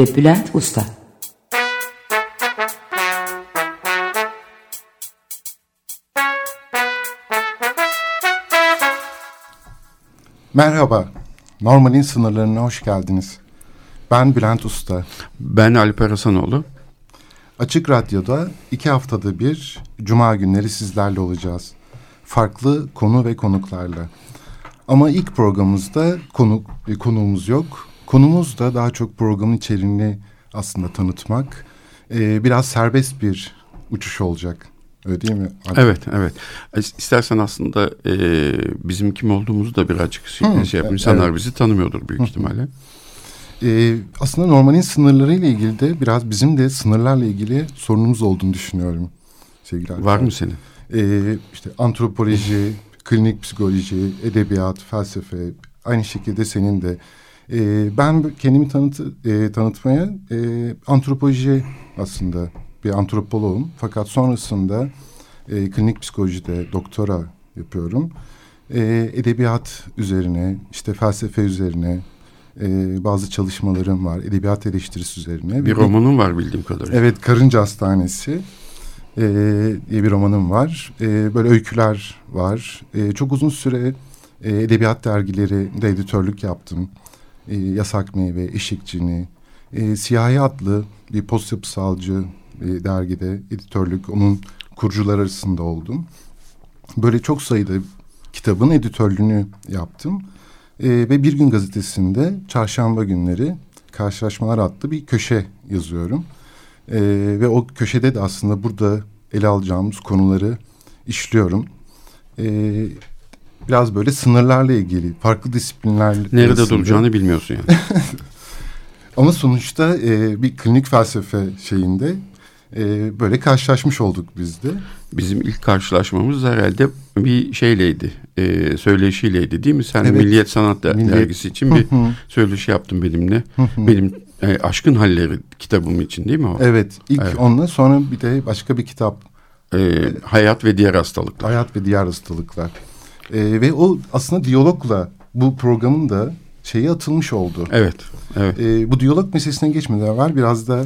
ve Bülent Usta. Merhaba, Normal'in sınırlarına hoş geldiniz. Ben Bülent Usta. Ben Alper Hasanoğlu. Açık Radyo'da iki haftada bir Cuma günleri sizlerle olacağız. Farklı konu ve konuklarla. Ama ilk programımızda konuk, e, konuğumuz yok. Konumuz da daha çok programın içeriğini aslında tanıtmak. Ee, biraz serbest bir uçuş olacak. Öyle değil mi? Abi? Evet, evet. İstersen aslında e, bizim kim olduğumuzu da birazcık şey, Hı, şey yapayım. İnsanlar evet. bizi tanımıyordur büyük ihtimalle. Ee, aslında normalin sınırlarıyla ilgili de biraz bizim de sınırlarla ilgili sorunumuz olduğunu düşünüyorum. Sevgili Var mı senin? Ee, işte antropoloji, klinik psikoloji, edebiyat, felsefe, aynı şekilde senin de. Ee, ben kendimi tanıt, e, tanıtmaya e, antropoloji aslında bir antropoloğum. Fakat sonrasında e, klinik psikolojide doktora yapıyorum. E, edebiyat üzerine, işte felsefe üzerine e, bazı çalışmalarım var. Edebiyat eleştirisi üzerine. Bir romanım var bildiğim kadarıyla. Evet, Karınca Hastanesi e, diye bir romanım var. E, böyle öyküler var. E, çok uzun süre e, edebiyat dergileri de editörlük yaptım. E, Yasak Meyve, Eşikçini, e, Siyahi adlı bir post yapısalcı e, dergide editörlük, onun kurucular arasında oldum. Böyle çok sayıda kitabın editörlüğünü yaptım. E, ve Bir Gün Gazetesi'nde çarşamba günleri Karşılaşmalar adlı bir köşe yazıyorum. E, ve o köşede de aslında burada ele alacağımız konuları işliyorum. E, biraz böyle sınırlarla ilgili, farklı disiplinlerle... Nerede arasında... duracağını bilmiyorsun yani. Ama sonuçta e, bir klinik felsefe şeyinde e, böyle karşılaşmış olduk biz de. Bizim ilk karşılaşmamız herhalde bir şeyleydi, e, söyleşiyleydi değil mi? Sen evet. Milliyet Sanat Milliyet. Dergisi için bir söyleşi yaptın benimle. Benim e, Aşkın Halleri kitabım için değil mi o? Evet, ilk evet. onunla sonra bir de başka bir kitap. E, hayat ve Diğer Hastalıklar. Hayat ve Diğer Hastalıklar. E, ve o aslında diyalogla bu programın da şeyi atılmış oldu. Evet, evet. E, bu diyalog meselesine geçmeden evvel biraz da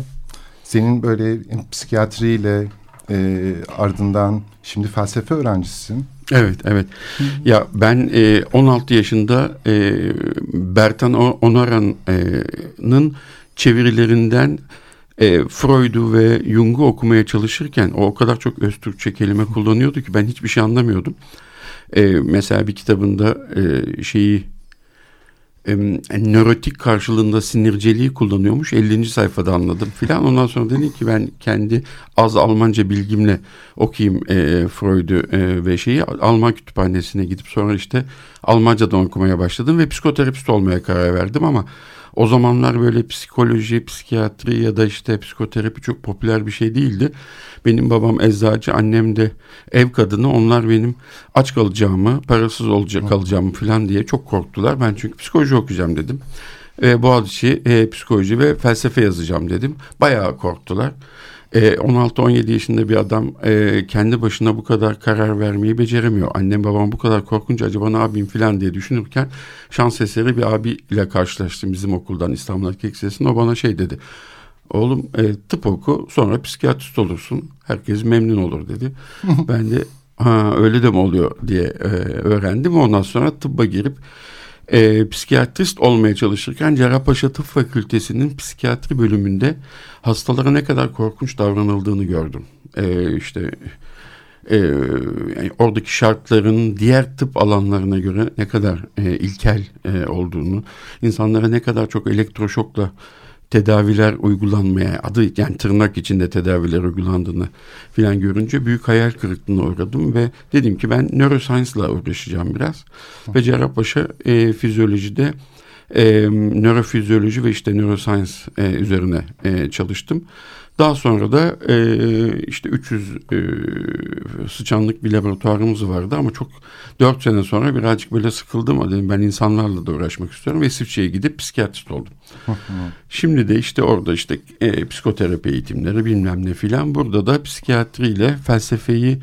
senin böyle psikiyatriyle e, ardından şimdi felsefe öğrencisisin. Evet, evet. Hı. Ya ben e, 16 yaşında e, Bertan Onaran'ın çevirilerinden e, Freud'u ve Jung'u okumaya çalışırken o o kadar çok öz Türkçe kelime kullanıyordu ki ben hiçbir şey anlamıyordum. E, mesela bir kitabında e, şeyi e, nörotik karşılığında sinirceliği kullanıyormuş. 50. sayfada anladım filan. Ondan sonra dedim ki ben kendi az Almanca bilgimle okuyayım e, Freud'u e, ve şeyi Alman kütüphanesine gidip sonra işte Almancadan okumaya başladım ve psikoterapist olmaya karar verdim ama o zamanlar böyle psikoloji, psikiyatri ya da işte psikoterapi çok popüler bir şey değildi. Benim babam eczacı, annem de ev kadını. Onlar benim aç kalacağımı, parasız olacak kalacağımı falan diye çok korktular. Ben çünkü psikoloji okuyacağım dedim. E, Boğaziçi e, psikoloji ve felsefe yazacağım dedim. Bayağı korktular. E, 16-17 yaşında bir adam e, kendi başına bu kadar karar vermeyi beceremiyor. Annem babam bu kadar korkunca acaba ne yapayım falan diye düşünürken şans eseri bir abiyle karşılaştım bizim okuldan İstanbul Erkek Lisesi'nde. O bana şey dedi. Oğlum e, tıp oku sonra psikiyatrist olursun. Herkes memnun olur dedi. ben de ha, öyle de mi oluyor diye e, öğrendim. Ondan sonra tıbba girip e, psikiyatrist olmaya çalışırken Cerrahpaşa Tıp Fakültesi'nin psikiyatri bölümünde hastalara ne kadar korkunç davranıldığını gördüm. E, işte e, yani oradaki şartların diğer tıp alanlarına göre ne kadar e, ilkel e, olduğunu, insanlara ne kadar çok elektroşokla tedaviler uygulanmaya adı yani tırnak içinde tedaviler uygulandığını filan görünce büyük hayal kırıklığına uğradım ve dedim ki ben neuroscience ile uğraşacağım biraz. Ve Cerrahpaşa e, fizyolojide e, nörofizyoloji ve işte neuroscience e, üzerine e, çalıştım. Daha sonra da e, işte 300 e, sıçanlık bir laboratuvarımız vardı ama çok 4 sene sonra birazcık böyle sıkıldım. Dedim ben insanlarla da uğraşmak istiyorum ve İsviçre'ye gidip psikiyatrist oldum. Şimdi de işte orada işte e, psikoterapi eğitimleri bilmem ne filan. Burada da psikiyatriyle felsefeyi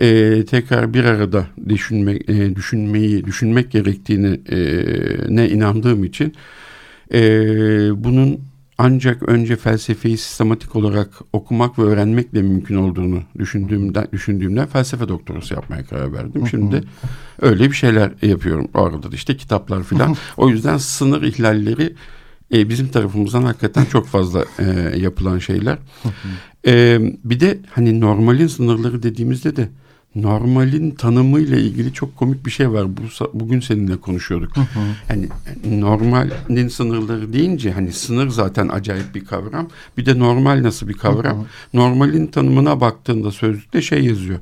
e, tekrar bir arada düşünmek, e, düşünmeyi, düşünmek gerektiğini e, ne inandığım için e, bunun ancak önce felsefeyi sistematik olarak okumak ve öğrenmekle mümkün olduğunu düşündüğümden düşündüğümden felsefe doktorası yapmaya karar verdim. Şimdi öyle bir şeyler yapıyorum. Orada da işte kitaplar filan. o yüzden sınır ihlalleri e, bizim tarafımızdan hakikaten çok fazla e, yapılan şeyler. e, bir de hani normalin sınırları dediğimizde de normalin tanımıyla ilgili çok komik bir şey var. Bu bugün seninle konuşuyorduk. Hı hı. Yani normalin sınırları deyince hani sınır zaten acayip bir kavram. Bir de normal nasıl bir kavram? Hı hı. Normalin tanımına baktığında sözlükte şey yazıyor.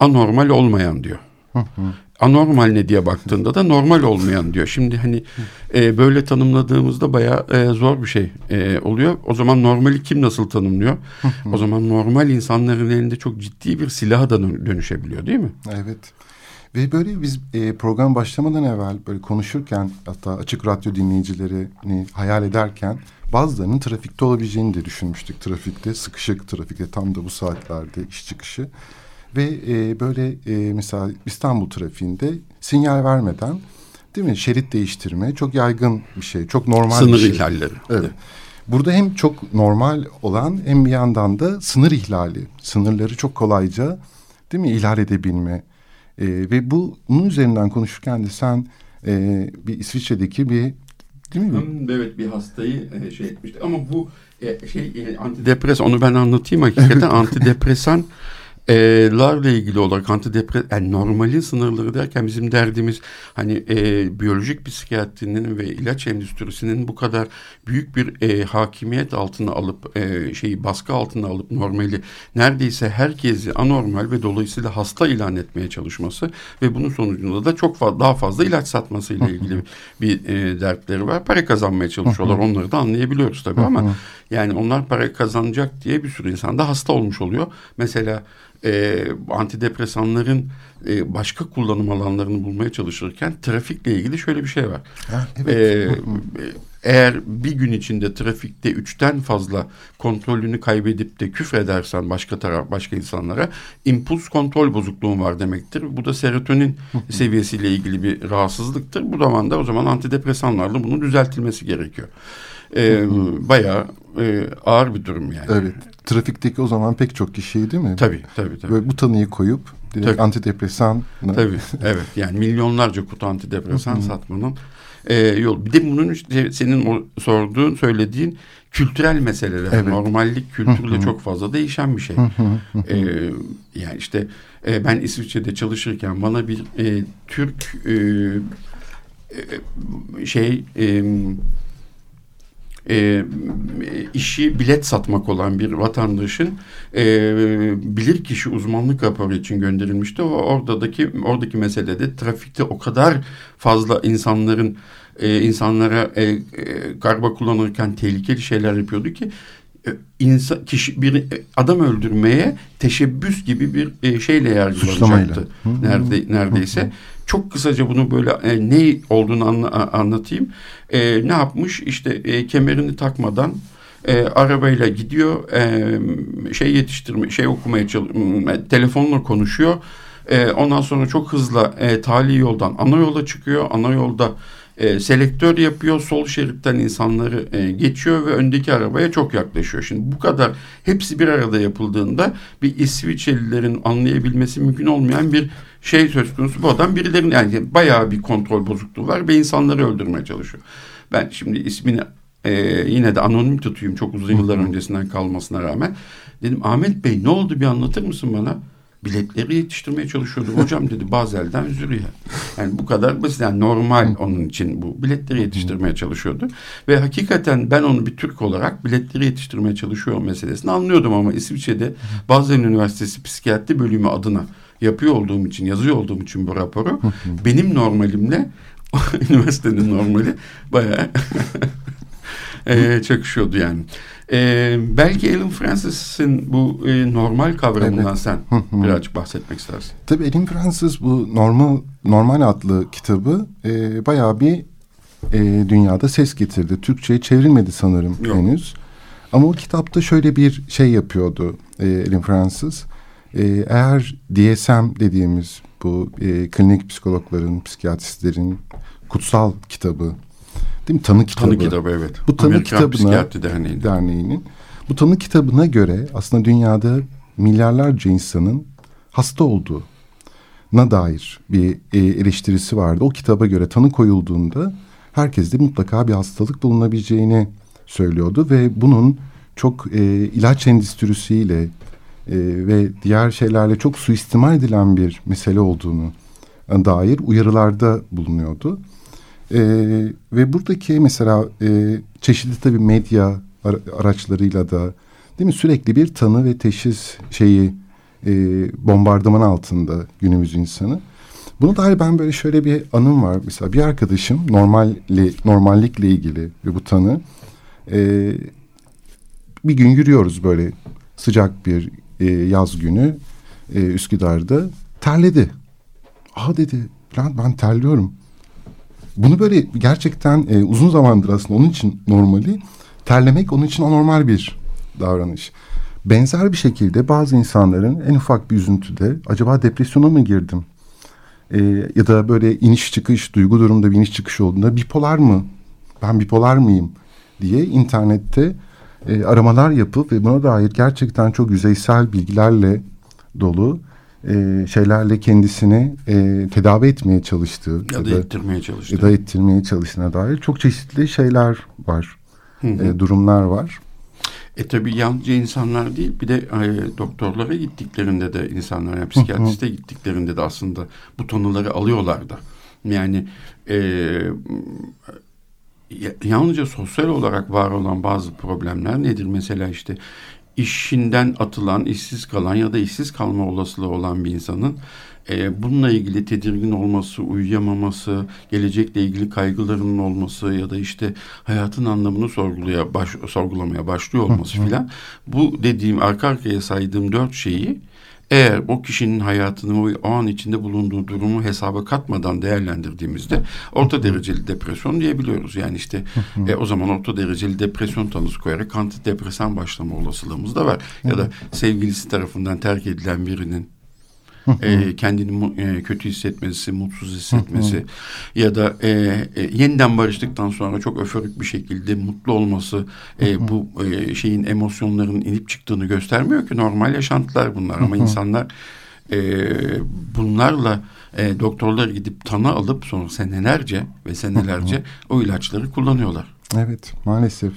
Anormal olmayan diyor. Hı hı anormal ne diye baktığında da normal olmayan diyor. Şimdi hani e, böyle tanımladığımızda bayağı e, zor bir şey e, oluyor. O zaman normali kim nasıl tanımlıyor? o zaman normal insanların elinde çok ciddi bir silaha da dönüşebiliyor değil mi? Evet. Ve böyle biz e, program başlamadan evvel böyle konuşurken hatta açık radyo dinleyicilerini hayal ederken bazılarının trafikte olabileceğini de düşünmüştük. Trafikte sıkışık trafikte tam da bu saatlerde iş çıkışı. Ve e, böyle e, mesela İstanbul trafiğinde sinyal vermeden değil mi şerit değiştirme çok yaygın bir şey. Çok normal sınır bir şey. ihlalleri. Evet. Burada hem çok normal olan hem bir yandan da sınır ihlali. Sınırları çok kolayca değil mi ihlal edebilme. E, ve bu bunun üzerinden konuşurken de sen e, bir İsviçre'deki bir değil mi? Evet bir hastayı e, şey etmişti ama bu e, şey e, antidepres onu ben anlatayım hakikaten antidepresan larla ilgili olarak antidepres yani normalin sınırları derken bizim derdimiz hani e, biyolojik psikiyatrinin ve ilaç endüstrisinin bu kadar büyük bir e, hakimiyet altına alıp e, şeyi baskı altına alıp normali neredeyse herkesi anormal ve dolayısıyla hasta ilan etmeye çalışması ve bunun sonucunda da çok fazla, daha fazla ilaç satmasıyla ilgili bir e, dertleri var. Para kazanmaya çalışıyorlar. Onları da anlayabiliyoruz tabii ama yani onlar para kazanacak diye bir sürü insan da hasta olmuş oluyor. Mesela e, antidepresanların e, başka kullanım alanlarını bulmaya çalışırken trafikle ilgili şöyle bir şey var. Ha, evet. E, eğer bir gün içinde trafikte üçten fazla kontrolünü kaybedip de küfredersen başka taraf başka insanlara impuls kontrol bozukluğun var demektir. Bu da serotonin seviyesiyle ilgili bir rahatsızlıktır. Bu zamanda o zaman antidepresanlarla bunun düzeltilmesi gerekiyor. Ee, bayağı e, ağır bir durum yani. Evet trafikteki o zaman pek çok kişiyi değil mi? Tabii tabii. tabii. Böyle bu tanıyı koyup direkt tabii. antidepresan. Tabii evet yani milyonlarca kutu antidepresan satmanın e, yol. Bir de bunun işte senin o sorduğun söylediğin kültürel meseleler. Evet. Normallik kültürle çok fazla değişen bir şey. e, yani işte e, ben İsviçre'de çalışırken bana bir e, Türk e, e, şey e, e, işi bilet satmak olan bir vatandaşın e, bilir kişi uzmanlık raporu için gönderilmişti. O oradaki oradaki meselede trafikte o kadar fazla insanların e, insanlara e, e, garba kullanırken tehlikeli şeyler yapıyordu ki e, insan kişi bir adam öldürmeye teşebbüs gibi bir e, şeyle yargılanacaktı. Nerede neredeyse. Çok kısaca bunu böyle e, ne olduğunu anla, anlatayım. E, ne yapmış? İşte e, kemerini takmadan e, arabayla gidiyor. E, şey yetiştirme, şey okumaya çalışıyor. Telefonla konuşuyor. E, ondan sonra çok hızlı e, tali yoldan ana yola çıkıyor. Ana yolda e, selektör yapıyor. Sol şeritten insanları e, geçiyor ve öndeki arabaya çok yaklaşıyor. Şimdi bu kadar hepsi bir arada yapıldığında bir İsviçrelilerin anlayabilmesi mümkün olmayan bir şey söz konusu. Bu adam birilerinin yani bayağı bir kontrol bozukluğu var ve insanları öldürmeye çalışıyor. Ben şimdi ismini e, yine de anonim tutuyum çok uzun yıllar öncesinden kalmasına rağmen. Dedim Ahmet Bey ne oldu bir anlatır mısın bana? Biletleri yetiştirmeye çalışıyordum. Hocam dedi Bazel'den Zürih'e. Yani bu kadar basit. Yani normal onun için bu biletleri yetiştirmeye çalışıyordu. Ve hakikaten ben onu bir Türk olarak biletleri yetiştirmeye çalışıyor meselesini anlıyordum ama İsviçre'de Basel Üniversitesi Psikiyatri Bölümü adına yapıyor olduğum için, yazıyor olduğum için bu raporu benim normalimle üniversitenin normali bayağı e, çakışıyordu yani. E, belki Alan Francis'in bu e, normal kavramından evet. sen birazcık bahsetmek istersin. Tabii Alan Francis bu normal normal adlı kitabı e, bayağı bir e, dünyada ses getirdi. Türkçe'ye çevrilmedi sanırım Yok. henüz. Ama o kitapta şöyle bir şey yapıyordu e, Alan Francis. E, eğer DSM dediğimiz bu e, klinik psikologların, psikiyatristlerin kutsal kitabı değil mi? Tanı kitabı. Tanı kitabı evet. Bu tanı Amerikan kitabına, Psikiyatri Derneği'nin. Derneği'nin. Bu tanı kitabına göre aslında dünyada milyarlarca insanın hasta olduğu na dair bir e, eleştirisi vardı. O kitaba göre tanı koyulduğunda herkeste mutlaka bir hastalık bulunabileceğini söylüyordu ve bunun çok e, ilaç endüstrisiyle e, ve diğer şeylerle çok suistimal edilen bir mesele olduğunu dair uyarılarda bulunuyordu. E, ve buradaki mesela e, çeşitli tabii medya araçlarıyla da değil mi sürekli bir tanı ve teşhis şeyi e, bombardıman altında günümüz insanı. Bunu dair ben böyle şöyle bir anım var. Mesela bir arkadaşım normalli, normallikle ilgili ve bu tanı e, bir gün yürüyoruz böyle sıcak bir e, yaz günü e, Üsküdar'da terledi. Aa dedi ben terliyorum. Bunu böyle gerçekten e, uzun zamandır aslında onun için normali terlemek onun için anormal bir davranış. Benzer bir şekilde bazı insanların en ufak bir üzüntüde acaba depresyona mı girdim? E, ya da böyle iniş çıkış duygu durumda bir iniş çıkış olduğunda bipolar mı? Ben bipolar mıyım? diye internette e, aramalar yapıp ve buna dair gerçekten çok yüzeysel bilgilerle dolu e, şeylerle kendisini e, tedavi etmeye çalıştığı ya, ya da ettirmeye çalıştığı ya da ettirmeye çalıştığına dair çok çeşitli şeyler var. Hı hı. E, durumlar var. E tabi yalnızca insanlar değil bir de e, doktorlara gittiklerinde de insanlar yani psikiyatriste gittiklerinde de aslında bu tanıları alıyorlar da. Yani e, yalnızca sosyal olarak var olan bazı problemler nedir? Mesela işte işinden atılan, işsiz kalan ya da işsiz kalma olasılığı olan bir insanın e, bununla ilgili tedirgin olması, uyuyamaması, gelecekle ilgili kaygılarının olması ya da işte hayatın anlamını sorgulaya baş, sorgulamaya başlıyor olması filan bu dediğim arka arkaya saydığım dört şeyi eğer o kişinin hayatını o an içinde bulunduğu durumu hesaba katmadan değerlendirdiğimizde orta dereceli depresyon diyebiliyoruz. Yani işte e, o zaman orta dereceli depresyon tanısı koyarak antidepresan başlama olasılığımız da var. Ya da sevgilisi tarafından terk edilen birinin e, kendini e, kötü hissetmesi, mutsuz hissetmesi ya da e, e, yeniden barıştıktan sonra çok öforik bir şekilde mutlu olması e, bu e, şeyin emosyonların inip çıktığını göstermiyor ki normal yaşantılar bunlar ama insanlar e, bunlarla e, doktorlar gidip tanı alıp sonra senelerce ve senelerce o ilaçları kullanıyorlar. Evet maalesef.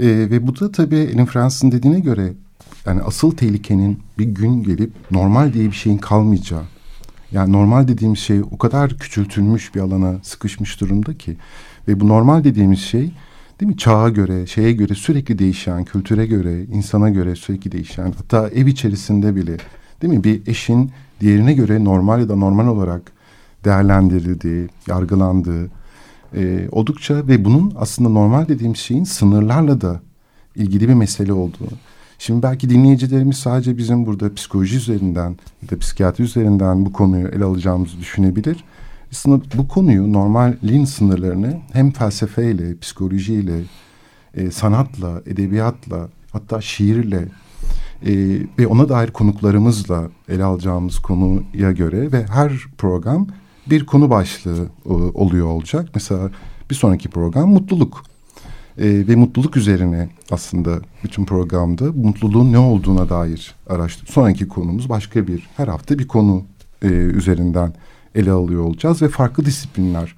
E, ve bu da tabii Elin Fransız'ın dediğine göre yani asıl tehlikenin bir gün gelip normal diye bir şeyin kalmayacağı. Yani normal dediğimiz şey o kadar küçültülmüş bir alana sıkışmış durumda ki. Ve bu normal dediğimiz şey değil mi çağa göre, şeye göre sürekli değişen, kültüre göre, insana göre sürekli değişen. Hatta ev içerisinde bile değil mi bir eşin diğerine göre normal ya da normal olarak değerlendirildiği, yargılandığı e, oldukça ve bunun aslında normal dediğimiz şeyin sınırlarla da ilgili bir mesele olduğu. Şimdi belki dinleyicilerimiz sadece bizim burada psikoloji üzerinden ya da psikiyatri üzerinden bu konuyu ele alacağımızı düşünebilir. Aslında bu konuyu normalliğin sınırlarını hem felsefeyle, psikolojiyle, e, sanatla, edebiyatla hatta şiirle e, ve ona dair konuklarımızla ele alacağımız konuya göre ve her program bir konu başlığı e, oluyor olacak. Mesela bir sonraki program mutluluk e, ve mutluluk üzerine aslında bütün programda mutluluğun ne olduğuna dair araştır. Sonraki konumuz başka bir her hafta bir konu e, üzerinden ele alıyor olacağız ve farklı disiplinler.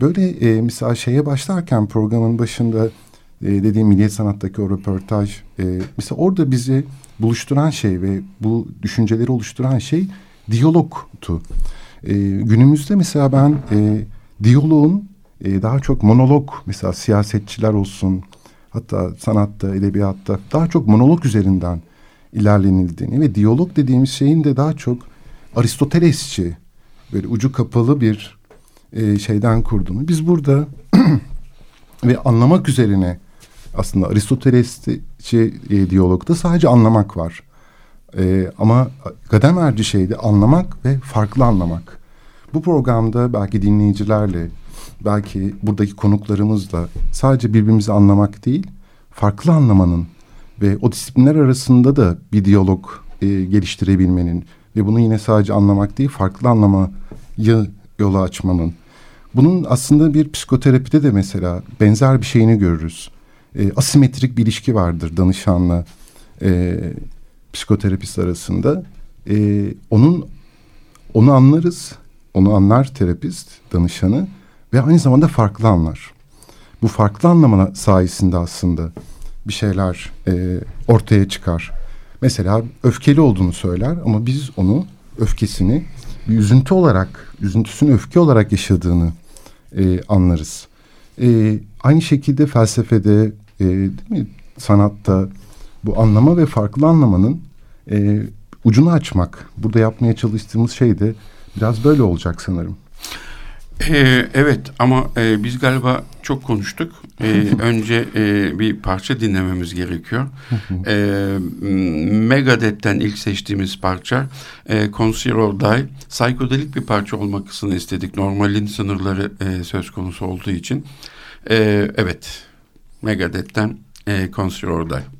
Böyle e, mesela şeye başlarken programın başında e, dediğim Milliyet Sanat'taki o röportaj e, mesela orada bizi buluşturan şey ve bu düşünceleri oluşturan şey diyalogtu. E, günümüzde mesela ben e, diyaloğun e, daha çok monolog mesela siyasetçiler olsun hatta sanatta, edebiyatta daha çok monolog üzerinden ilerlenildiğini ve diyalog dediğimiz şeyin de daha çok Aristotelesçi böyle ucu kapalı bir e, şeyden kurduğunu. Biz burada ve anlamak üzerine aslında Aristotelesçi e, diyalogda sadece anlamak var. E, ama Gadamerci şeyde anlamak ve farklı anlamak. Bu programda belki dinleyicilerle, belki buradaki konuklarımızla sadece birbirimizi anlamak değil, farklı anlamanın ve o disiplinler arasında da bir diyalog e, geliştirebilmenin ve bunu yine sadece anlamak değil, farklı anlamayı yola açmanın. Bunun aslında bir psikoterapide de mesela benzer bir şeyini görürüz. E, asimetrik bir ilişki vardır danışanla e, psikoterapist arasında. E, onun onu anlarız, onu anlar terapist danışanı ve aynı zamanda farklı anlar. Bu farklı anlamına sayesinde aslında bir şeyler e, ortaya çıkar. Mesela öfkeli olduğunu söyler ama biz onu öfkesini bir üzüntü olarak, üzüntüsünü öfke olarak yaşadığını e, anlarız. E, aynı şekilde felsefede, e, değil mi, sanatta bu anlama ve farklı anlamanın e, ucunu açmak. Burada yapmaya çalıştığımız şey de biraz böyle olacak sanırım. Ee, evet ama e, biz galiba çok konuştuk. Ee, önce e, bir parça dinlememiz gerekiyor. ee, Megadeth'ten ilk seçtiğimiz parça e, Consider or Die. Psikodelik bir parça olmasını istedik. Normalin sınırları e, söz konusu olduğu için. E, evet Megadeth'ten e, Consider or Die.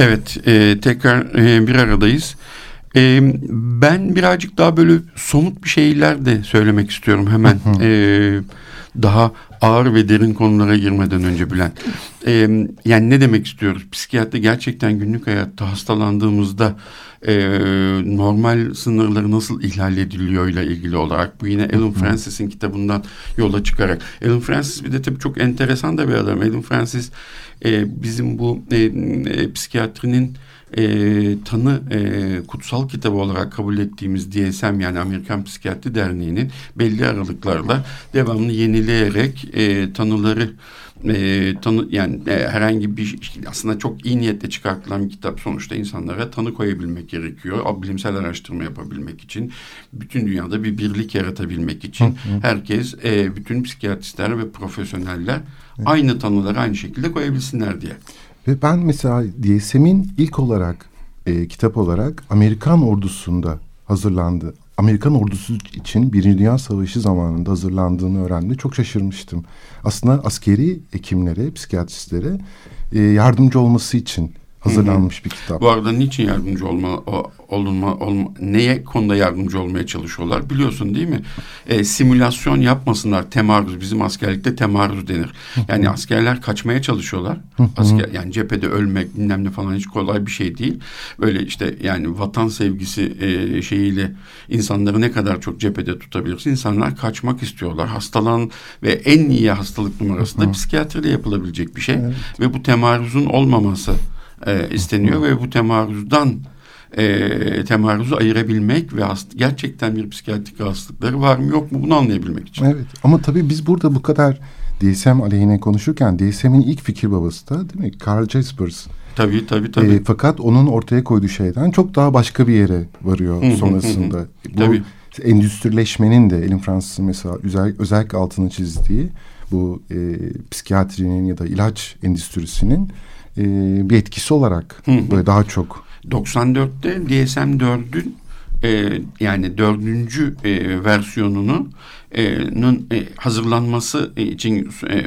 Evet, e, tekrar e, bir aradayız. E, ben birazcık daha böyle somut bir şeyler de söylemek istiyorum hemen. e, daha ağır ve derin konulara girmeden önce Bülent. E, yani ne demek istiyoruz? Psikiyatri gerçekten günlük hayatta hastalandığımızda e, normal sınırları nasıl ihlal ediliyor ile ilgili olarak bu yine Alan Francis'in kitabından yola çıkarak. Alan Francis bir de tabii çok enteresan da bir adam. Alan Francis e, bizim bu e, e, psikiyatrinin e, tanı e, kutsal kitabı olarak kabul ettiğimiz DSM yani Amerikan Psikiyatri Derneği'nin belli aralıklarla devamlı yenileyerek e, tanıları e, tanı yani e, herhangi bir aslında çok iyi niyetle çıkartılan bir kitap sonuçta insanlara tanı koyabilmek gerekiyor. Bilimsel araştırma yapabilmek için, bütün dünyada bir birlik yaratabilmek için hı hı. herkes e, bütün psikiyatristler ve profesyoneller evet. aynı tanıları aynı şekilde koyabilsinler diye. Ve ben mesela DSM'in ilk olarak e, kitap olarak Amerikan ordusunda hazırlandı. Amerikan ordusu için Birinci Dünya Savaşı zamanında hazırlandığını öğrendi. Çok şaşırmıştım. Aslında askeri hekimlere, psikiyatristlere e, yardımcı olması için hazırlanmış Hı-hı. bir kitap. Bu arada niçin yardımcı olma, o, olunma, olma, neye konuda yardımcı olmaya çalışıyorlar biliyorsun değil mi? E, simülasyon yapmasınlar temarruz. Bizim askerlikte temarruz denir. Yani askerler kaçmaya çalışıyorlar. Asker, yani cephede ölmek bilmem ne falan hiç kolay bir şey değil. Böyle işte yani vatan sevgisi e, şeyiyle insanları ne kadar çok cephede tutabilirsin. İnsanlar kaçmak istiyorlar. Hastalan ve en iyi hastalık numarası da psikiyatride yapılabilecek bir şey. Evet. Ve bu temarruzun olmaması e, isteniyor ve bu temarruzdan e, temarruzu ayırabilmek ve hast gerçekten bir psikiyatrik hastalıkları var mı yok mu bunu anlayabilmek için. Evet ama tabii biz burada bu kadar DSM aleyhine konuşurken DSM'in ilk fikir babası da değil mi? Carl Jaspers. Tabii tabii tabii. E, fakat onun ortaya koyduğu şeyden çok daha başka bir yere varıyor sonrasında. bu tabii. endüstrileşmenin de Elin Fransız'ın mesela özel, özellikle altını çizdiği bu e, psikiyatrinin ya da ilaç endüstrisinin e, bir etkisi olarak böyle daha çok. 94'te DSM-4'ün e, yani dördüncü e, versiyonunu e, e, hazırlanması için e,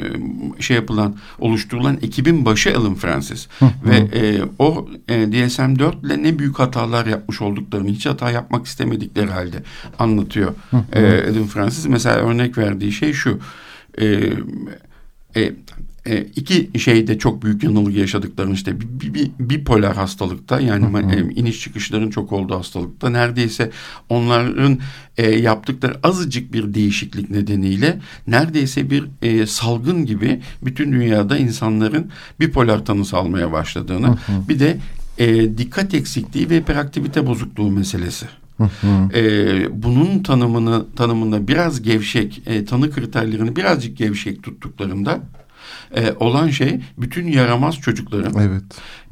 şey yapılan oluşturulan ekibin başı Alan Francis. Ve e, o e, DSM-4 ile ne büyük hatalar yapmış olduklarını hiç hata yapmak istemedikleri halde anlatıyor e, Alan Francis. Mesela örnek verdiği şey şu e, e, e, iki şeyde çok büyük yanılgı yaşadıklarını işte bir, bir, bipolar hastalıkta yani hı hı. E, iniş çıkışların çok olduğu hastalıkta neredeyse onların e, yaptıkları azıcık bir değişiklik nedeniyle neredeyse bir e, salgın gibi bütün dünyada insanların bipolar tanısı almaya başladığını hı hı. bir de e, dikkat eksikliği ve hiperaktivite bozukluğu meselesi. Hı hı. E, bunun tanımını tanımında biraz gevşek e, tanı kriterlerini birazcık gevşek tuttuklarında e, olan şey bütün yaramaz çocukların, evet.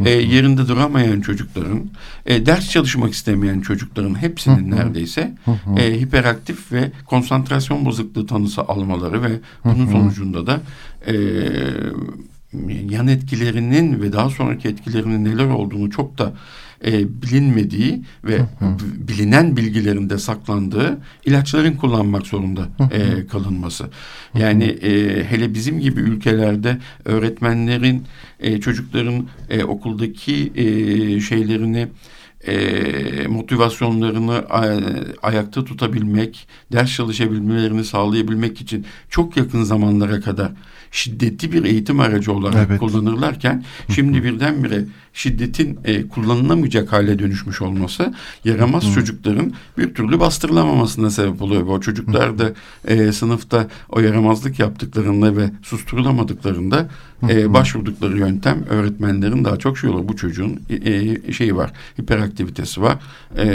e, yerinde duramayan çocukların, e, ders çalışmak istemeyen çocukların hepsinin neredeyse e, hiperaktif ve konsantrasyon bozukluğu tanısı almaları ve bunun sonucunda da e, yan etkilerinin ve daha sonraki etkilerinin neler olduğunu çok da e, bilinmediği ve bilinen bilgilerinde saklandığı ilaçların kullanmak zorunda e, kalınması. Yani e, hele bizim gibi ülkelerde öğretmenlerin e, çocukların e, okuldaki e, şeylerini e, motivasyonlarını ayakta tutabilmek, ders çalışabilmelerini sağlayabilmek için çok yakın zamanlara kadar şiddetli bir eğitim aracı olarak evet. kullanırlarken şimdi birdenbire şiddetin e, kullanılamayacak hale dönüşmüş olması yaramaz Hı. çocukların bir türlü bastırılamamasına sebep oluyor. Ve o çocuklar da e, sınıfta o yaramazlık yaptıklarında ve susturulamadıklarında e, başvurdukları yöntem öğretmenlerin daha çok şey olur. Bu çocuğun e, e, şeyi var, hiperaktivitesi var, e,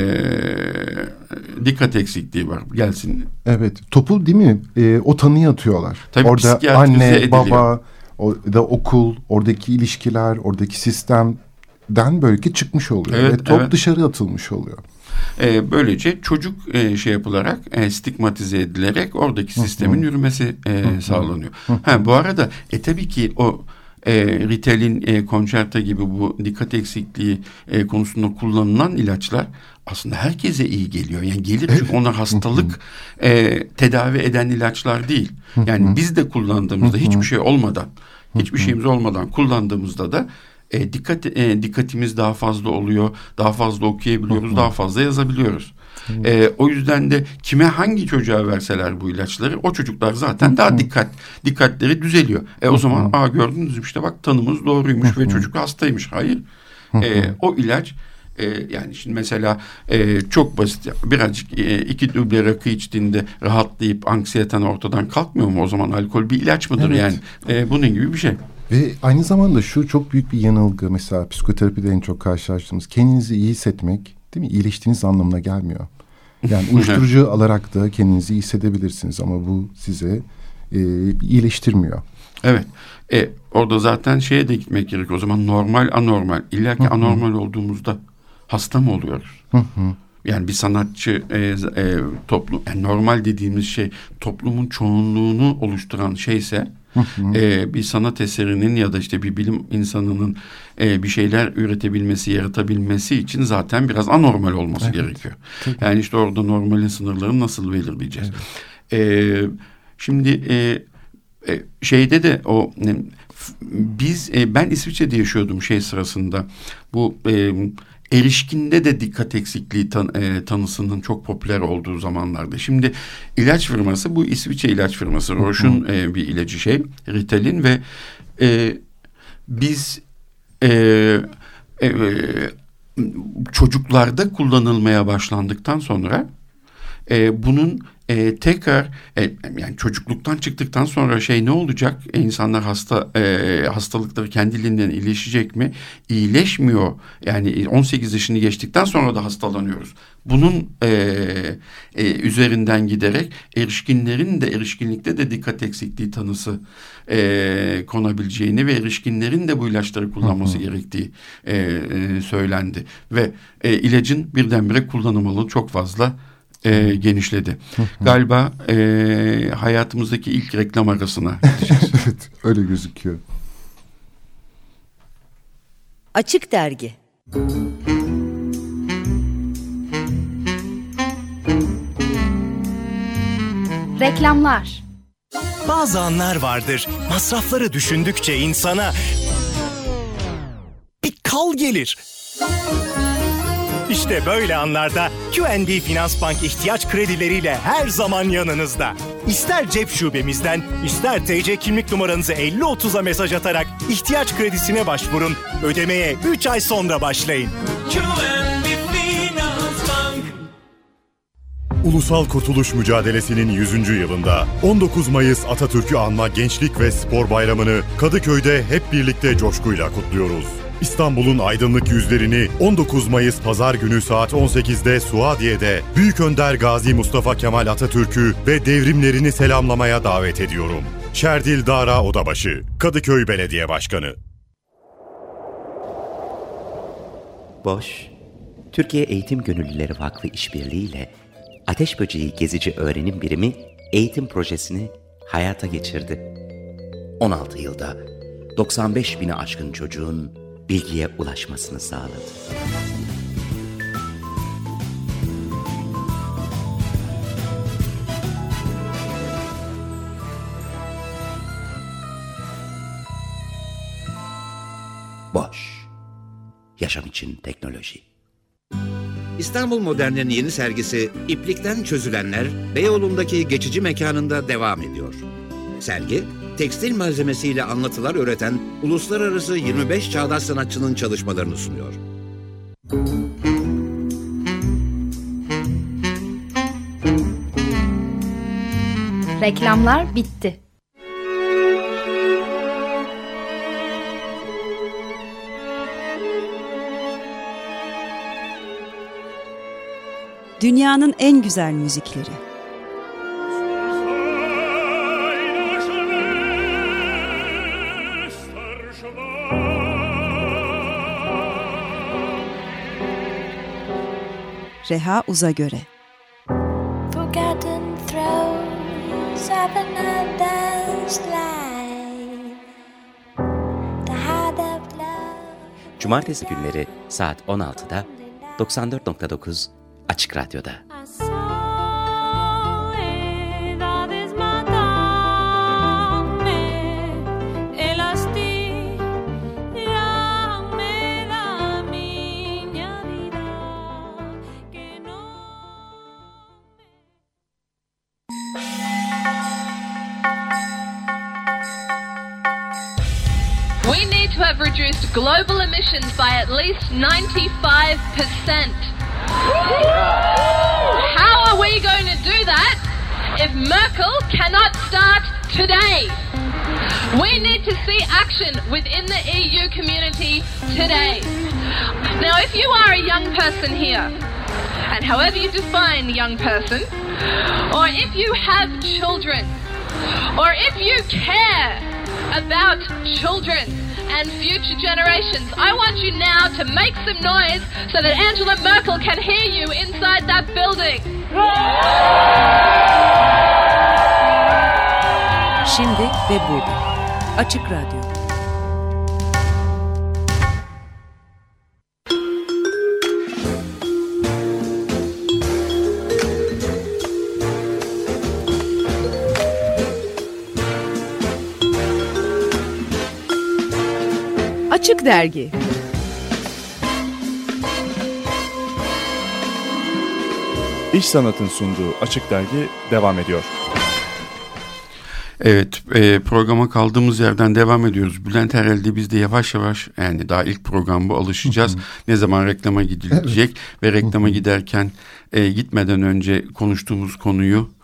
dikkat eksikliği var. Gelsin. Evet, topu değil mi? E, o tanıyı atıyorlar. Tabii Orada anne, ediliyor. baba, o da okul, oradaki ilişkiler, oradaki sistem den böylece çıkmış oluyor evet, ve top evet. dışarı atılmış oluyor. E, böylece çocuk e, şey yapılarak e, stigmatize edilerek oradaki sistemin yürümesi e, sağlanıyor. ha bu arada e tabii ki o e, Ritalin, e, Concerta gibi bu dikkat eksikliği e, konusunda kullanılan ilaçlar aslında herkese iyi geliyor. Yani gelir çünkü onlar hastalık e, tedavi eden ilaçlar değil. Yani biz de kullandığımızda hiçbir şey olmadan, hiçbir şeyimiz olmadan kullandığımızda da e, dikkat e, dikkatimiz daha fazla oluyor, daha fazla okuyabiliyoruz, daha fazla yazabiliyoruz. E, o yüzden de kime hangi çocuğa verseler bu ilaçları o çocuklar zaten daha dikkat dikkatleri düzeliyor. E o zaman aa gördünüz işte bak tanımız doğruymuş ve çocuk hastaymış. Hayır. E, o ilaç e, yani şimdi mesela e, çok basit birazcık e, iki duble rakı içtiğinde rahatlayıp anksiyeten ortadan kalkmıyor mu? O zaman alkol bir ilaç mıdır Evet. yani? E, bunun gibi bir şey. Ve aynı zamanda şu çok büyük bir yanılgı mesela psikoterapide en çok karşılaştığımız kendinizi iyi hissetmek değil mi? İyileştiğiniz anlamına gelmiyor. Yani uyuşturucu alarak da kendinizi iyi hissedebilirsiniz ama bu size e, iyileştirmiyor. Evet. E, orada zaten şeye de gitmek gerek. O zaman normal anormal. İlla ki anormal olduğumuzda hasta mı oluyoruz? Yani bir sanatçı e, e, toplum yani normal dediğimiz şey toplumun çoğunluğunu oluşturan şeyse e, bir sanat eserinin ya da işte bir bilim insanının e, bir şeyler üretebilmesi, yaratabilmesi için zaten biraz anormal olması gerekiyor. Yani işte orada normalin sınırlarını nasıl belirleyeceğiz? E, şimdi e, e, şeyde de o biz e, ben İsviçre'de yaşıyordum şey sırasında bu e, erişkinde de dikkat eksikliği tan- e, tanısının çok popüler olduğu zamanlarda. Şimdi ilaç firması bu İsviçre ilaç firması Roche'un e, bir ilacı şey Ritalin ve e, biz e, e, çocuklarda kullanılmaya başlandıktan sonra e, bunun e, tekrar e, yani çocukluktan çıktıktan sonra şey ne olacak? E, insanlar hasta e, hastalıkları kendiliğinden iyileşecek mi? İyileşmiyor. Yani 18 yaşını geçtikten sonra da hastalanıyoruz. Bunun e, e, üzerinden giderek erişkinlerin de erişkinlikte de dikkat eksikliği tanısı e, konabileceğini ve erişkinlerin de bu ilaçları kullanması gerektiği e, e, söylendi ve e, ilacın birdenbire kullanım alanı çok fazla e, genişledi. Galiba e, hayatımızdaki ilk reklam arasına gideceğiz. evet öyle gözüküyor. Açık Dergi Reklamlar Bazı anlar vardır. Masrafları düşündükçe insana bir kal gelir. İşte böyle anlarda QNB Finans Bank ihtiyaç kredileriyle her zaman yanınızda. İster cep şubemizden, ister TC kimlik numaranızı 5030'a mesaj atarak ihtiyaç kredisine başvurun. Ödemeye 3 ay sonra başlayın. Ulusal Kurtuluş Mücadelesi'nin 100. yılında 19 Mayıs Atatürk'ü anma Gençlik ve Spor Bayramı'nı Kadıköy'de hep birlikte coşkuyla kutluyoruz. İstanbul'un aydınlık yüzlerini 19 Mayıs Pazar günü saat 18'de Suadiye'de Büyük Önder Gazi Mustafa Kemal Atatürk'ü ve devrimlerini selamlamaya davet ediyorum. Şerdil Dara Odabaşı, Kadıköy Belediye Başkanı. Boş, Türkiye Eğitim Gönüllüleri Vakfı işbirliğiyle Ateş Böceği Gezici Öğrenim Birimi eğitim projesini hayata geçirdi. 16 yılda 95 bini aşkın çocuğun bilgiye ulaşmasını sağladı. Boş, yaşam için teknoloji. İstanbul Modern'in yeni sergisi İplikten Çözülenler Beyoğlu'ndaki geçici mekanında devam ediyor. Sergi, tekstil malzemesiyle anlatılar üreten uluslararası 25 çağdaş sanatçının çalışmalarını sunuyor. Reklamlar bitti. Dünyanın en güzel müzikleri Reha Uzagöre Forgotten throes of another's life. The heart of love. Cumartesi günleri saat 16'da 94.9 Açık Radyo'da. Global emissions by at least 95%. How are we going to do that if Merkel cannot start today? We need to see action within the EU community today. Now, if you are a young person here, and however you define young person, or if you have children, or if you care about children and future generations, I want you now to make some noise so that Angela Merkel can hear you inside that building. Şimdi ve burada. Açık Radyo. Açık Dergi İş Sanat'ın sunduğu Açık Dergi devam ediyor. Evet e, programa kaldığımız yerden devam ediyoruz. Bülent herhalde biz de yavaş yavaş yani daha ilk program bu alışacağız. ne zaman reklama gidilecek ve reklama giderken e, gitmeden önce konuştuğumuz konuyu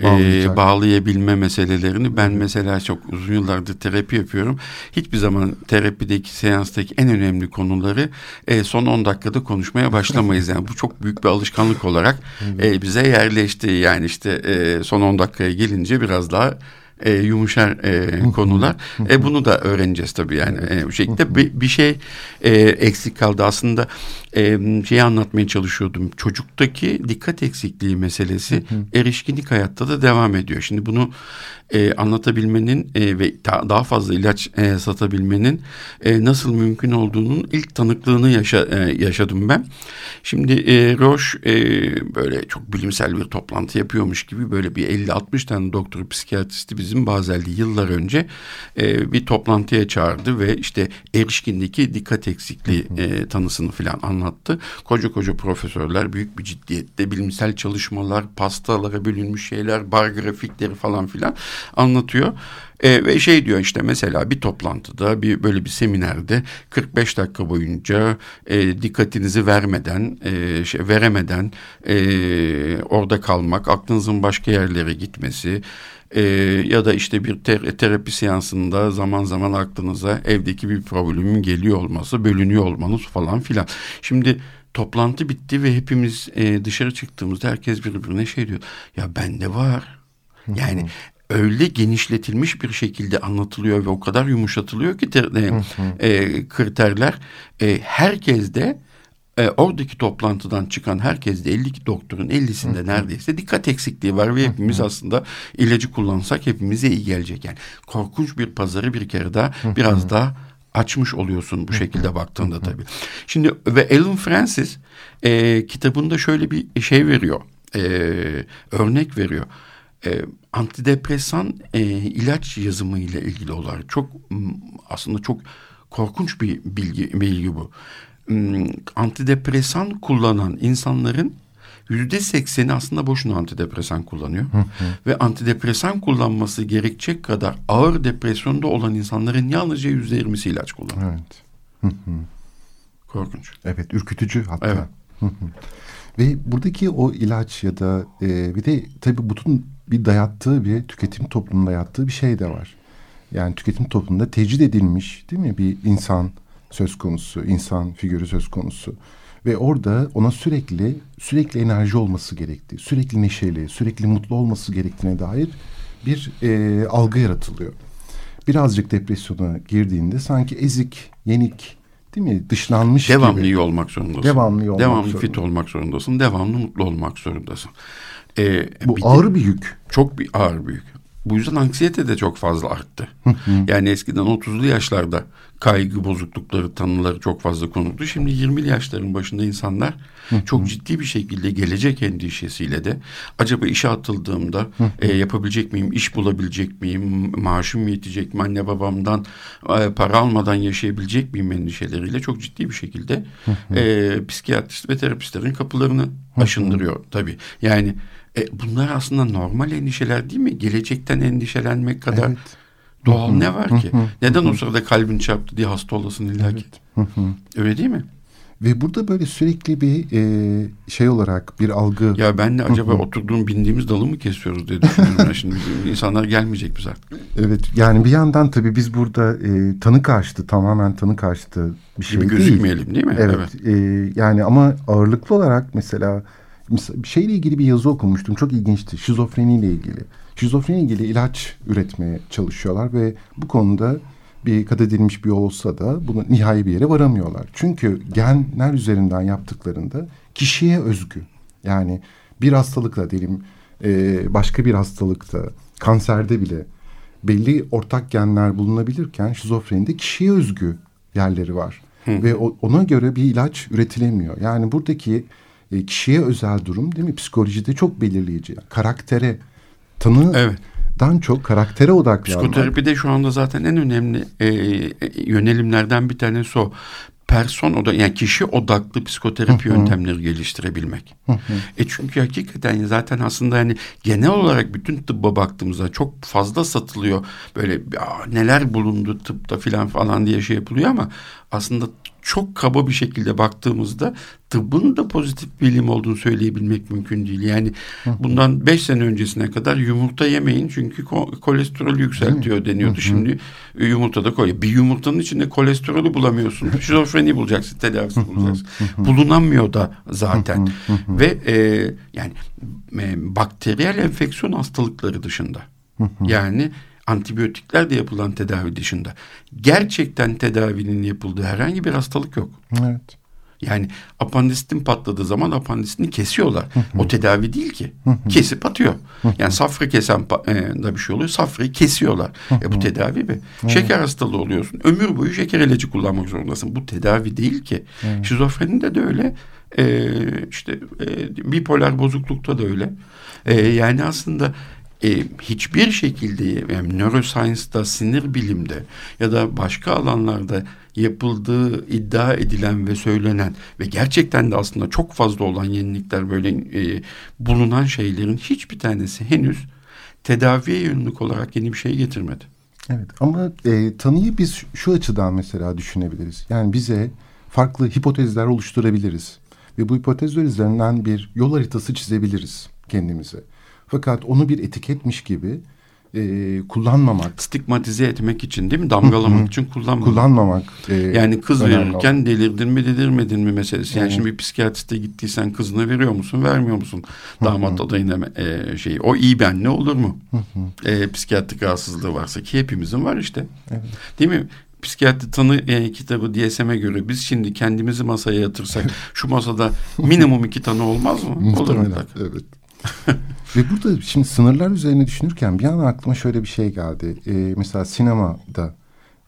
e, bağlayabilme meselelerini ben mesela çok uzun yıllardır terapi yapıyorum. Hiçbir zaman terapideki seanstaki en önemli konuları e, son 10 dakikada konuşmaya başlamayız. Yani bu çok büyük bir alışkanlık olarak e, bize yerleşti. Yani işte e, son 10 dakikaya gelince biraz daha e, yumuşar e, konular. E, bunu da öğreneceğiz tabii yani e, bu şekilde bir, bir şey e, eksik kaldı aslında e, şeyi anlatmaya çalışıyordum çocuktaki dikkat eksikliği meselesi erişkinlik hayatta da devam ediyor. Şimdi bunu e, anlatabilmenin e, ve ta, daha fazla ilaç e, satabilmenin e, nasıl mümkün olduğunun ilk tanıklığını yaşa, e, yaşadım ben. Şimdi e, Roche e, böyle çok bilimsel bir toplantı yapıyormuş gibi böyle bir 50-60 tane doktor psikiyatristi bizim Bazel'de yıllar önce e, bir toplantıya çağırdı ve işte erişkindeki dikkat eksikliği e, tanısını falan anlattı. Koca koca profesörler büyük bir ciddiyette bilimsel çalışmalar, pastalara bölünmüş şeyler, bar grafikleri falan filan anlatıyor. E, ve şey diyor işte mesela bir toplantıda bir böyle bir seminerde 45 dakika boyunca e, dikkatinizi vermeden e, şey, veremeden e, orada kalmak aklınızın başka yerlere gitmesi e, ya da işte bir ter terapi seansında zaman zaman aklınıza evdeki bir problemin geliyor olması bölünüyor olmanız falan filan. Şimdi toplantı bitti ve hepimiz e, dışarı çıktığımızda herkes birbirine şey diyor ya bende var. Yani öyle genişletilmiş bir şekilde anlatılıyor ve o kadar yumuşatılıyor ki ter, e, e, kriterler e, herkes de e, oradaki toplantıdan çıkan herkes de 50 doktorun 50'sinde neredeyse dikkat eksikliği var ve hepimiz aslında ilacı kullansak hepimize iyi gelecek. Yani korkunç bir pazarı bir kere daha biraz daha açmış oluyorsun bu şekilde baktığında tabii. Şimdi ve Alan Francis e, kitabında şöyle bir şey veriyor. E, örnek veriyor. E, antidepresan e, ilaç yazımı ile ilgili olarak çok aslında çok korkunç bir bilgi bilgi bu. M, antidepresan kullanan insanların yüzde sekseni aslında boşuna antidepresan kullanıyor. Ve antidepresan kullanması gerekecek kadar ağır depresyonda olan insanların yalnızca yüzde yirmisi ilaç kullanıyor. Evet. Korkunç. Evet, ürkütücü hatta. Evet. Ve buradaki o ilaç ya da e, bir de tabii bunun bir dayattığı bir tüketim toplumunda dayattığı bir şey de var. Yani tüketim toplumunda tecrid edilmiş değil mi bir insan söz konusu, insan figürü söz konusu. Ve orada ona sürekli sürekli enerji olması gerektiği, sürekli neşeli, sürekli mutlu olması gerektiğine dair bir e, algı yaratılıyor. Birazcık depresyona girdiğinde sanki ezik, yenik, değil mi? Dışlanmış Devamlı gibi. iyi olmak zorundasın. Devamlı iyi olmak Devamlı zorunda. fit olmak zorundasın. Devamlı mutlu olmak zorundasın. Ee, Bu bir de- ağır bir yük. Çok bir ağır bir yük. Bu yüzden anksiyete de çok fazla arttı. yani eskiden 30'lu yaşlarda kaygı bozuklukları tanıları çok fazla konuldu. Şimdi 20'li yaşların başında insanlar çok ciddi bir şekilde gelecek endişesiyle de acaba işe atıldığımda e, yapabilecek miyim, iş bulabilecek miyim, maaşım yetecek mi, anne babamdan e, para almadan yaşayabilecek miyim endişeleriyle çok ciddi bir şekilde e, psikiyatrist ve terapistlerin kapılarını aşındırıyor tabii. Yani e, bunlar aslında normal endişeler değil mi? Gelecekten endişelenmek kadar Evet. Doğal ne var ki? Neden o sırada kalbin çarptı diye hasta olasın illa ki? Hı hı. Öyle değil mi? Ve burada böyle sürekli bir e, şey olarak bir algı. Ya ben de acaba oturduğum bindiğimiz dalı mı kesiyoruz diye düşünüyorum ben şimdi. İnsanlar gelmeyecek bize. Evet yani bir yandan tabii biz burada e, tanı karşıtı tamamen tanı karşıtı bir şey Gibi değil. gözükmeyelim, değil mi? Evet. Evet. e, yani ama ağırlıklı olarak mesela, şeyle ilgili bir yazı okumuştum. Çok ilginçti. Şizofreniyle ilgili. Şizofreni ilgili ilaç üretmeye çalışıyorlar ve bu konuda bir kat edilmiş bir yol olsa da bunu nihai bir yere varamıyorlar. Çünkü genler üzerinden yaptıklarında kişiye özgü. Yani bir hastalıkla diyelim e, başka bir hastalıkta kanserde bile belli ortak genler bulunabilirken şizofrenide kişiye özgü yerleri var. Hı. Ve ona göre bir ilaç üretilemiyor. Yani buradaki e, kişiye özel durum değil mi? Psikolojide çok belirleyici. Karaktere, tanıdan çok karaktere odaklanmak. Psikoterapide şu anda zaten en önemli e, e, yönelimlerden bir tanesi o. Person oda yani kişi odaklı psikoterapi Hı hı. yöntemleri geliştirebilmek. Hı. E çünkü hakikaten zaten aslında hani genel olarak bütün tıbba baktığımızda çok fazla satılıyor. Böyle "Aa, neler bulundu tıpta filan falan diye şey yapılıyor ama aslında çok kaba bir şekilde baktığımızda tıbbın da pozitif bilim olduğunu söyleyebilmek mümkün değil. Yani bundan 5 sene öncesine kadar yumurta yemeyin çünkü ko- kolesterol yükseltiyor deniyordu. Şimdi e, yumurta da koy. Bir yumurtanın içinde kolesterolü bulamıyorsun. Şizofreni bulacaksın, tedavisi bulacaksın. Bulunamıyor da zaten. Ve e, yani e, bakteriyel enfeksiyon hastalıkları dışında. Yani antibiyotikler de yapılan tedavi dışında. Gerçekten tedavinin yapıldığı herhangi bir hastalık yok. Evet. Yani apandisitin patladığı zaman apandisini kesiyorlar. o tedavi değil ki. Kesip atıyor. Yani safra kesen e, da bir şey oluyor. Safrayı kesiyorlar. E bu tedavi mi? Şeker hastalığı oluyorsun. Ömür boyu şeker ilacı kullanmak zorundasın. Bu tedavi değil ki. Şizofrenide de öyle. E, işte e, bipolar bozuklukta da öyle. E, yani aslında e, hiçbir şekilde yani neuroscience'da, sinir bilimde ya da başka alanlarda yapıldığı iddia edilen ve söylenen ve gerçekten de aslında çok fazla olan yenilikler böyle e, bulunan şeylerin hiçbir tanesi henüz tedaviye yönelik olarak yeni bir şey getirmedi. Evet ama e, tanıyı biz şu açıdan mesela düşünebiliriz. Yani bize farklı hipotezler oluşturabiliriz. Ve bu hipotezler üzerinden bir yol haritası çizebiliriz kendimize. Fakat onu bir etiketmiş gibi e, kullanmamak. Stigmatize etmek için değil mi? Damgalamak için kullanmamak. Kullanmamak. e, Yani kız verirken delirdin mi delirmedin mi meselesi. Yani şimdi bir psikiyatriste gittiysen kızını veriyor musun vermiyor musun? Damat adayına e, şeyi. O iyi ben ne olur mu? E, psikiyatrik rahatsızlığı varsa ki hepimizin var işte. Evet. Değil mi? Psikiyatri tanı e, kitabı DSM'e göre biz şimdi kendimizi masaya yatırsak şu masada minimum iki tanı olmaz mı? Olur mutlaka. Evet. Ve burada şimdi sınırlar üzerine düşünürken bir an aklıma şöyle bir şey geldi. Ee, mesela sinemada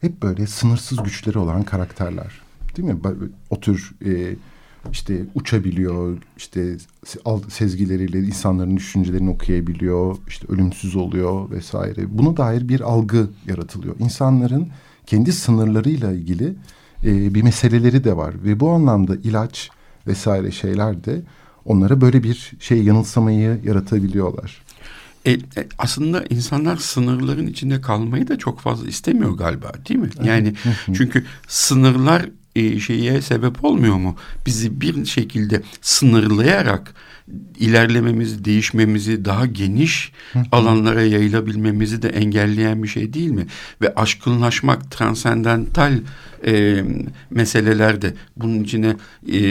hep böyle sınırsız güçleri olan karakterler. Değil mi? O tür e, işte uçabiliyor, işte sezgileriyle insanların düşüncelerini okuyabiliyor, işte ölümsüz oluyor vesaire. Buna dair bir algı yaratılıyor. İnsanların kendi sınırlarıyla ilgili e, bir meseleleri de var ve bu anlamda ilaç vesaire şeyler de onlara böyle bir şey yanılsamayı yaratabiliyorlar. E, e, aslında insanlar sınırların içinde kalmayı da çok fazla istemiyor galiba değil mi? Yani çünkü sınırlar e, şeye sebep olmuyor mu? Bizi bir şekilde sınırlayarak ilerlememizi, değişmemizi, daha geniş alanlara yayılabilmemizi de engelleyen bir şey değil mi? Ve aşkınlaşmak, transendental e, meselelerde bunun içine e,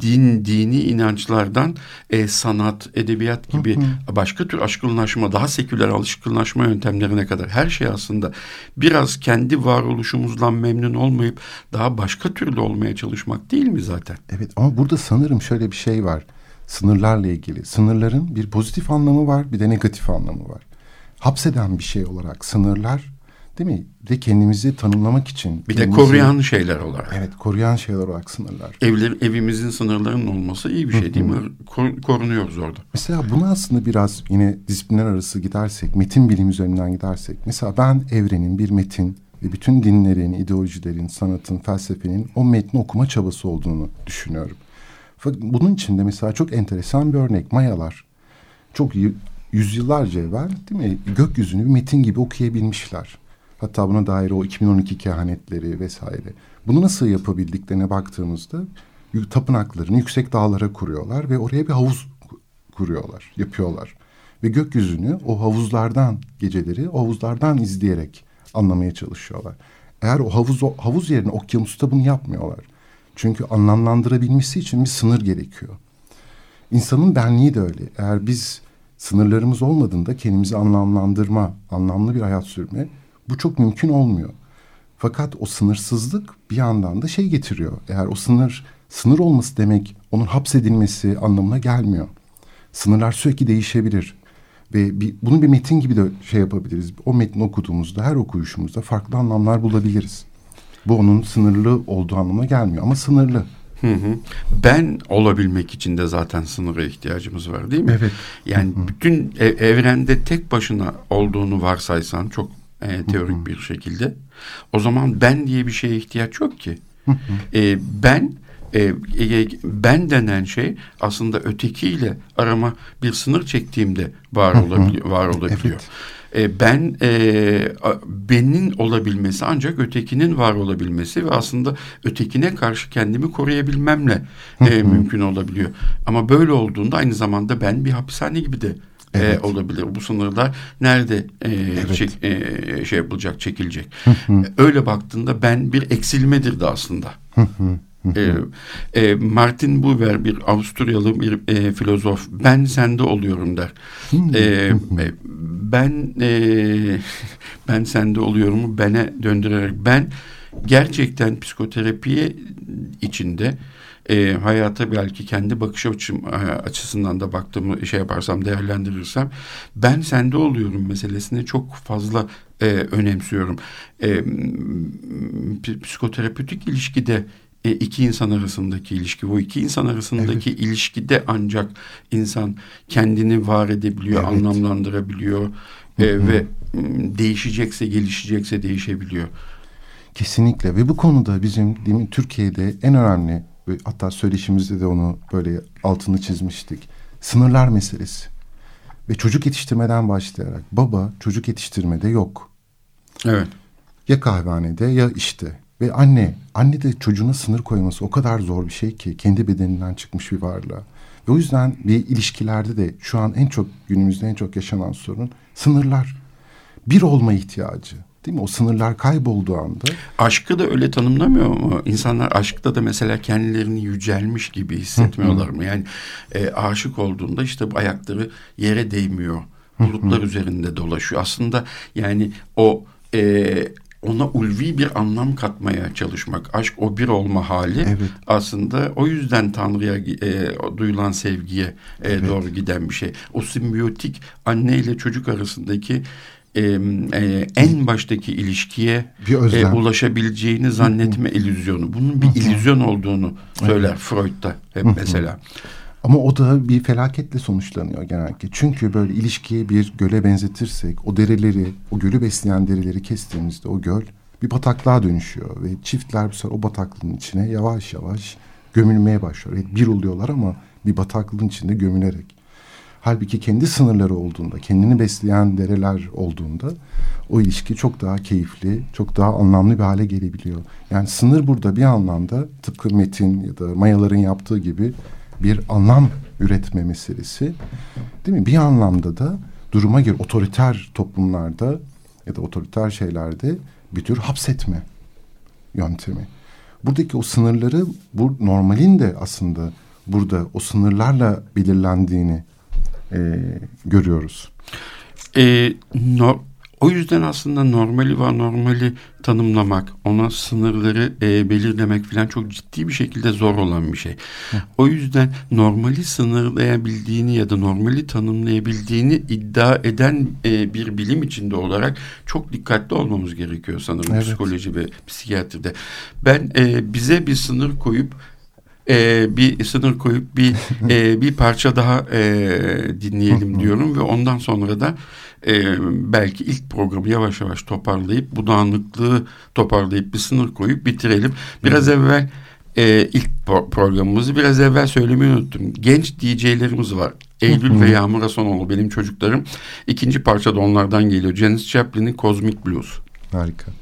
din, dini inançlardan e, sanat, edebiyat gibi başka tür aşkınlaşma, daha seküler aşkınlaşma yöntemlerine kadar her şey aslında biraz kendi varoluşumuzdan memnun olmayıp daha başka türlü olmaya çalışmak değil mi zaten? Evet ama burada sanırım şöyle bir şey var. Sınırlarla ilgili. Sınırların bir pozitif anlamı var bir de negatif anlamı var. Hapseden bir şey olarak sınırlar değil mi? Ve kendimizi tanımlamak için. Bir de kendimizi- koruyan şeyler olarak. Evet koruyan şeyler olarak sınırlar. Evler, evimizin sınırlarının olması iyi bir şey değil mi? Kor- korunuyoruz orada. Mesela bunu aslında biraz yine disiplinler arası gidersek, metin bilim üzerinden gidersek. Mesela ben evrenin bir metin ve bütün dinlerin, ideolojilerin, sanatın, felsefenin o metni okuma çabası olduğunu düşünüyorum. Fakat bunun içinde mesela çok enteresan bir örnek Mayalar. Çok yüzyıllarca evvel değil mi gökyüzünü bir metin gibi okuyabilmişler. Hatta buna dair o 2012 kehanetleri vesaire. Bunu nasıl yapabildiklerine baktığımızda tapınaklarını yüksek dağlara kuruyorlar ve oraya bir havuz kuruyorlar, yapıyorlar. Ve gökyüzünü o havuzlardan geceleri o havuzlardan izleyerek anlamaya çalışıyorlar. Eğer o havuz o havuz yerine okyanusta bunu yapmıyorlar. Çünkü anlamlandırabilmesi için bir sınır gerekiyor. İnsanın benliği de öyle. Eğer biz sınırlarımız olmadığında kendimizi anlamlandırma, anlamlı bir hayat sürme bu çok mümkün olmuyor. Fakat o sınırsızlık bir yandan da şey getiriyor. Eğer o sınır sınır olması demek onun hapsedilmesi anlamına gelmiyor. Sınırlar sürekli değişebilir. Ve bir, bunu bir metin gibi de şey yapabiliriz. O metni okuduğumuzda her okuyuşumuzda farklı anlamlar bulabiliriz. Bu onun sınırlı olduğu anlamına gelmiyor ama sınırlı. Hı hı. Ben olabilmek için de zaten sınıra ihtiyacımız var değil mi? Evet. Yani hı hı. bütün ev, evrende tek başına olduğunu varsaysan çok e, teorik hı hı. bir şekilde o zaman ben diye bir şeye ihtiyaç yok ki. Hı hı. E, ben e, e, ben denen şey aslında ötekiyle arama bir sınır çektiğimde var olabiliyor. Var olabiliyor. Evet. E, ben e, benin olabilmesi ancak ötekinin var olabilmesi ve aslında ötekine karşı kendimi koruyabilmemle e, mümkün olabiliyor. Ama böyle olduğunda aynı zamanda ben bir hapishane gibi de e, evet. e, olabilir. Bu sınırlar nerede e, evet. çek, e, şey yapılacak, çekilecek. Öyle baktığında ben bir eksilmedir de aslında e, Martin Buber bir Avusturyalı bir e, filozof ben sende oluyorum der. e, ben e, ben sende oluyorumu bene döndürerek ben gerçekten psikoterapiye içinde e, hayata belki kendi bakış açım e, açısından da baktığımı şey yaparsam değerlendirirsem ben sende oluyorum meselesini çok fazla e, önemsiyorum. E, psikoterapötik ilişkide e, iki insan arasındaki ilişki. Bu iki insan arasındaki evet. ilişkide ancak insan kendini var edebiliyor, evet. anlamlandırabiliyor e, ve değişecekse, gelişecekse değişebiliyor. Kesinlikle ve bu konuda bizim değil mi, Türkiye'de en önemli ve hatta söyleşimizde de onu böyle altını çizmiştik. Sınırlar meselesi. Ve çocuk yetiştirmeden başlayarak baba çocuk yetiştirmede yok. Evet. Ya kahvehanede ya işte ve anne, anne de çocuğuna sınır koyması o kadar zor bir şey ki kendi bedeninden çıkmış bir varlığa. Ve o yüzden bir ilişkilerde de şu an en çok günümüzde en çok yaşanan sorun sınırlar. Bir olma ihtiyacı. Değil mi? O sınırlar kaybolduğu anda. Aşkı da öyle tanımlamıyor mu? İnsanlar aşkta da mesela kendilerini yücelmiş gibi hissetmiyorlar mı? Yani e, aşık olduğunda işte bu ayakları yere değmiyor. Bulutlar üzerinde dolaşıyor. Aslında yani o e, ona ulvi bir anlam katmaya çalışmak. Aşk o bir olma hali evet. aslında o yüzden Tanrı'ya e, duyulan sevgiye e, evet. doğru giden bir şey. O simbiyotik anne ile çocuk arasındaki e, e, en baştaki ilişkiye e, ulaşabileceğini zannetme illüzyonu. Bunun bir illüzyon olduğunu söyler evet. Freud da hep mesela. Ama o da bir felaketle sonuçlanıyor genellikle. Çünkü böyle ilişkiye bir göle benzetirsek o dereleri, o gölü besleyen dereleri kestiğimizde o göl bir bataklığa dönüşüyor. Ve çiftler bu sefer o bataklığın içine yavaş yavaş gömülmeye başlıyor. Evet, bir oluyorlar ama bir bataklığın içinde gömülerek. Halbuki kendi sınırları olduğunda, kendini besleyen dereler olduğunda o ilişki çok daha keyifli, çok daha anlamlı bir hale gelebiliyor. Yani sınır burada bir anlamda tıpkı Metin ya da Mayaların yaptığı gibi bir anlam üretme meselesi. Değil mi? Bir anlamda da duruma göre otoriter toplumlarda ya da otoriter şeylerde bir tür hapsetme yöntemi. Buradaki o sınırları bu normalin de aslında burada o sınırlarla belirlendiğini e, görüyoruz. E, no, o yüzden aslında normali ve normali tanımlamak, ona sınırları e, belirlemek falan çok ciddi bir şekilde zor olan bir şey. Hı. O yüzden normali sınırlayabildiğini ya da normali tanımlayabildiğini iddia eden e, bir bilim içinde olarak çok dikkatli olmamız gerekiyor sanırım evet. psikoloji ve psikiyatride. Ben e, bize bir sınır koyup e, bir sınır koyup bir e, bir parça daha e, dinleyelim diyorum ve ondan sonra da e, belki ilk programı yavaş yavaş toparlayıp bu dağınıklığı toparlayıp bir sınır koyup bitirelim. Biraz evvel e, ilk programımızı biraz evvel söylemeyi unuttum. Genç DJ'lerimiz var. Eylül ve Yağmur Asanoğlu benim çocuklarım. İkinci parça da onlardan geliyor. Janis Chaplin'in Cosmic Blues. Harika.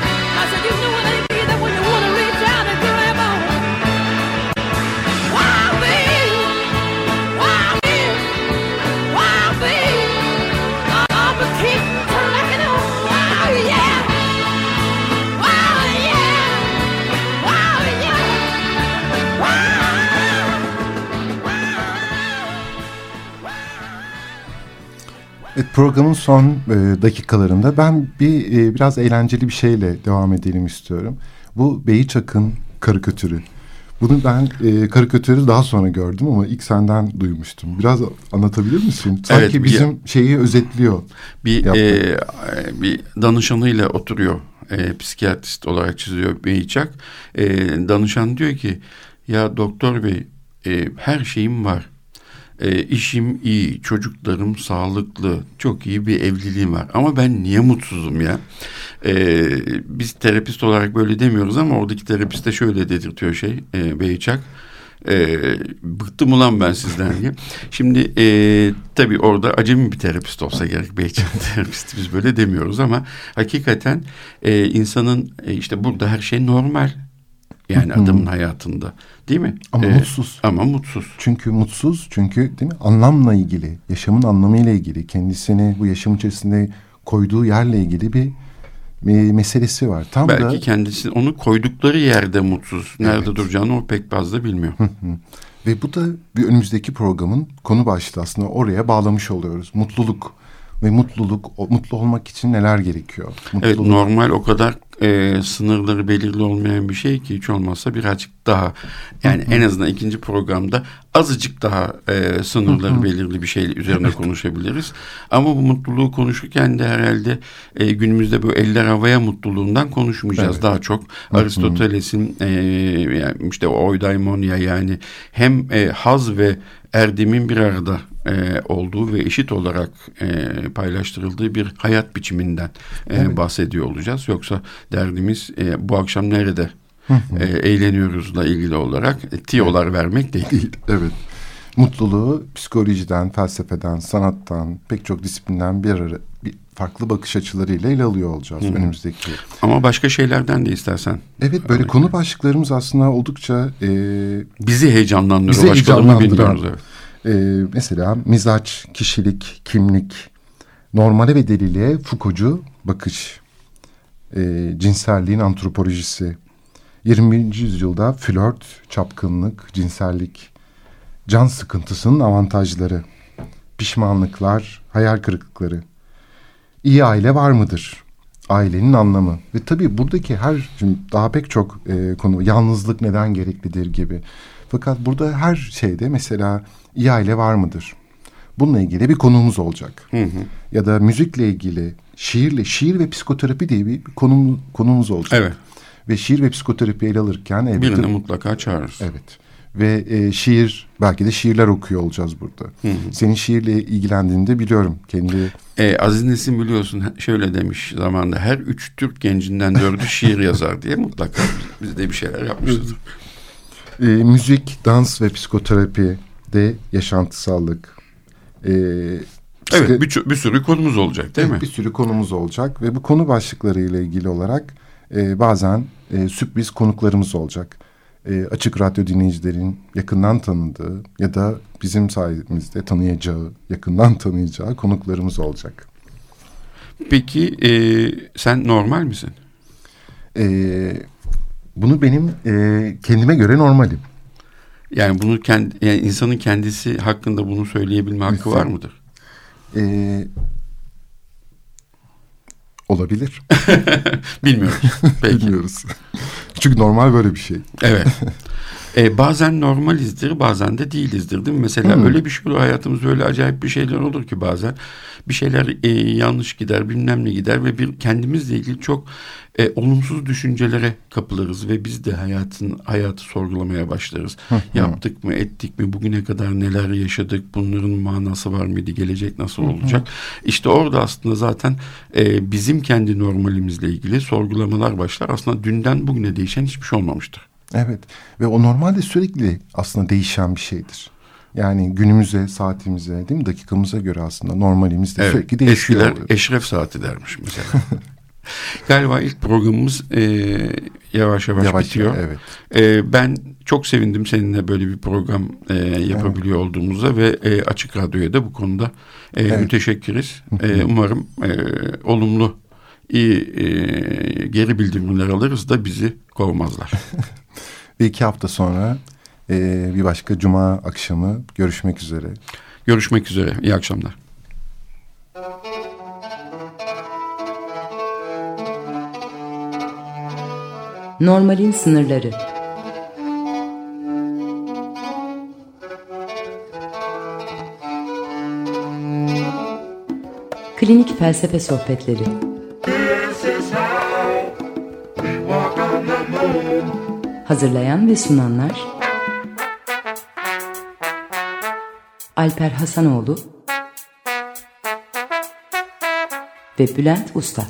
programın son e, dakikalarında ben bir e, biraz eğlenceli bir şeyle devam edelim istiyorum. Bu Beyçak'ın karikatürü. Bunu ben e, karikatürü daha sonra gördüm ama ilk senden duymuştum. Biraz anlatabilir misin? Sanki evet, bir, bizim şeyi özetliyor. Bir yaptı. e, bir danışanıyla oturuyor. E, psikiyatrist olarak çiziyor Beyçak. E, danışan diyor ki ya doktor bey e, her şeyim var e, işim iyi, çocuklarım sağlıklı, çok iyi bir evliliğim var. Ama ben niye mutsuzum ya? E, biz terapist olarak böyle demiyoruz ama oradaki terapist de şöyle dedirtiyor şey e, Beyçak. E, bıktım ulan ben sizden diye. Şimdi e, tabii orada acemi bir terapist olsa gerek. Beyçan terapisti biz böyle demiyoruz ama hakikaten e, insanın e, işte burada her şey normal yani adamın hayatında değil mi? Ama E, mutsuz. Ama mutsuz. Çünkü mutsuz, çünkü değil mi? Anlamla ilgili, yaşamın anlamıyla ilgili, kendisini bu yaşam içerisinde koyduğu yerle ilgili bir, bir meselesi var. Tam Belki da kendisi onu koydukları yerde mutsuz. Nerede Evet. duracağını o pek fazla bilmiyor. Hı hı. Ve bu da bir önümüzdeki programın konu başlığı aslında oraya bağlamış oluyoruz. Mutluluk ve mutluluk, mutlu olmak için neler gerekiyor? Evet Mutluluk. normal o kadar e, sınırları belirli olmayan bir şey ki hiç olmazsa birazcık daha yani en azından ikinci programda azıcık daha e, sınırları belirli bir şey üzerine konuşabiliriz. Ama bu mutluluğu konuşurken de herhalde e, günümüzde bu eller havaya mutluluğundan konuşmayacağız Evet. daha çok. Aristoteles'in e, yani işte o oidaimonia yani hem e, haz ve erdemin bir arada e, olduğu ve eşit olarak e, paylaştırıldığı bir hayat biçiminden e, Evet. bahsediyor olacağız. Yoksa derdimiz e, bu akşam nerede e, eğleniyoruzla ilgili olarak e, tiyolar vermek. Değil, evet. Mutluluğu psikolojiden, felsefeden, sanattan, pek çok disiplinden bir ara bir farklı bakış açılarıyla ele alıyor olacağız Hı önümüzdeki. Ama başka şeylerden de istersen. Evet böyle konu başlıklarımız aslında oldukça e, Bizi heyecanlandırıyor. bizi heyecanlandıran. evet. E, mesela mizaç, kişilik, kimlik, normale ve deliliğe Foucault'cu bakış, e, cinselliğin antropolojisi, 20. yüzyılda flört, çapkınlık, cinsellik, can sıkıntısının avantajları, pişmanlıklar, hayal kırıklıkları, iyi aile var mıdır? Ailenin anlamı ve tabii buradaki her şimdi daha pek çok e, konu yalnızlık neden gereklidir gibi. Fakat burada her şeyde mesela iyi aile var mıdır? Bununla ilgili bir konumuz olacak. Hı hı. Ya da müzikle ilgili, şiirle, şiir ve psikoterapi diye bir konum, konumuz olacak. Evet. Ve şiir ve psikoterapi ele alırken elbette... Birini mutlaka çağırırız. Evet. Ve e, şiir, belki de şiirler okuyor olacağız burada. Hı hı. Senin şiirle ilgilendiğini de biliyorum. Kendi E, Aziz Nesin biliyorsun şöyle demiş zamanında her üç Türk gencinden dördü şiir yazar diye mutlaka biz de bir şeyler yapmışız. e, müzik, dans ve psikoterapi de yaşantısallık. E, Evet bir, bir sürü konumuz olacak değil Evet, mi? Bir sürü konumuz olacak ve bu konu başlıklarıyla ilgili olarak e, bazen e, sürpriz konuklarımız olacak. E, açık radyo dinleyicilerin yakından tanıdığı ya da bizim sayemizde tanıyacağı, yakından tanıyacağı konuklarımız olacak. Peki e, sen normal misin? E, bunu benim e, kendime göre normalim. Yani bunu kendi yani insanın kendisi hakkında bunu söyleyebilme hakkı Lütfen. var mıdır? E, olabilir. Bilmiyoruz. Peki. Bilmiyoruz. Çünkü normal böyle bir şey. Evet. E, bazen normalizdir bazen de değilizdir değil mi? Mesela Hmm. öyle bir şey olur hayatımızda öyle acayip bir şeyler olur ki bazen bir şeyler e, yanlış gider bilmem ne gider ve bir kendimizle ilgili çok e, olumsuz düşüncelere kapılırız ve biz de hayatın hayatı sorgulamaya başlarız. Yaptık mı ettik mi bugüne kadar neler yaşadık bunların manası var mıydı gelecek nasıl olacak? İşte orada aslında zaten e, bizim kendi normalimizle ilgili sorgulamalar başlar. Aslında dünden bugüne değişen hiçbir şey olmamıştır. Evet ve o normalde sürekli aslında değişen bir şeydir. Yani günümüze, saatimize, değil mi dakikamıza göre aslında normalimiz de Evet, sürekli değişiyor. Eskiler eşref saati dermiş mesela. Galiba ilk programımız e, yavaş yavaş, Yavaş, bitiyor. evet. E, ben çok sevindim seninle böyle bir program e, yapabiliyor olduğumuza ve e, Açık Radyo'ya da bu konuda e, Evet. müteşekkiriz. E, umarım e, olumlu iyi e, geri bildirimler alırız da bizi kovmazlar. Ve iki hafta sonra e, bir başka cuma akşamı görüşmek üzere. Görüşmek üzere. İyi akşamlar. Normalin sınırları. Klinik felsefe sohbetleri. Hazırlayan ve sunanlar Alper Hasanoğlu ve Bülent Usta.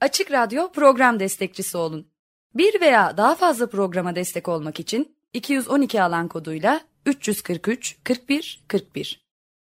Açık Radyo program destekçisi olun. Bir veya daha fazla programa destek olmak için 212 alan koduyla 343 41 41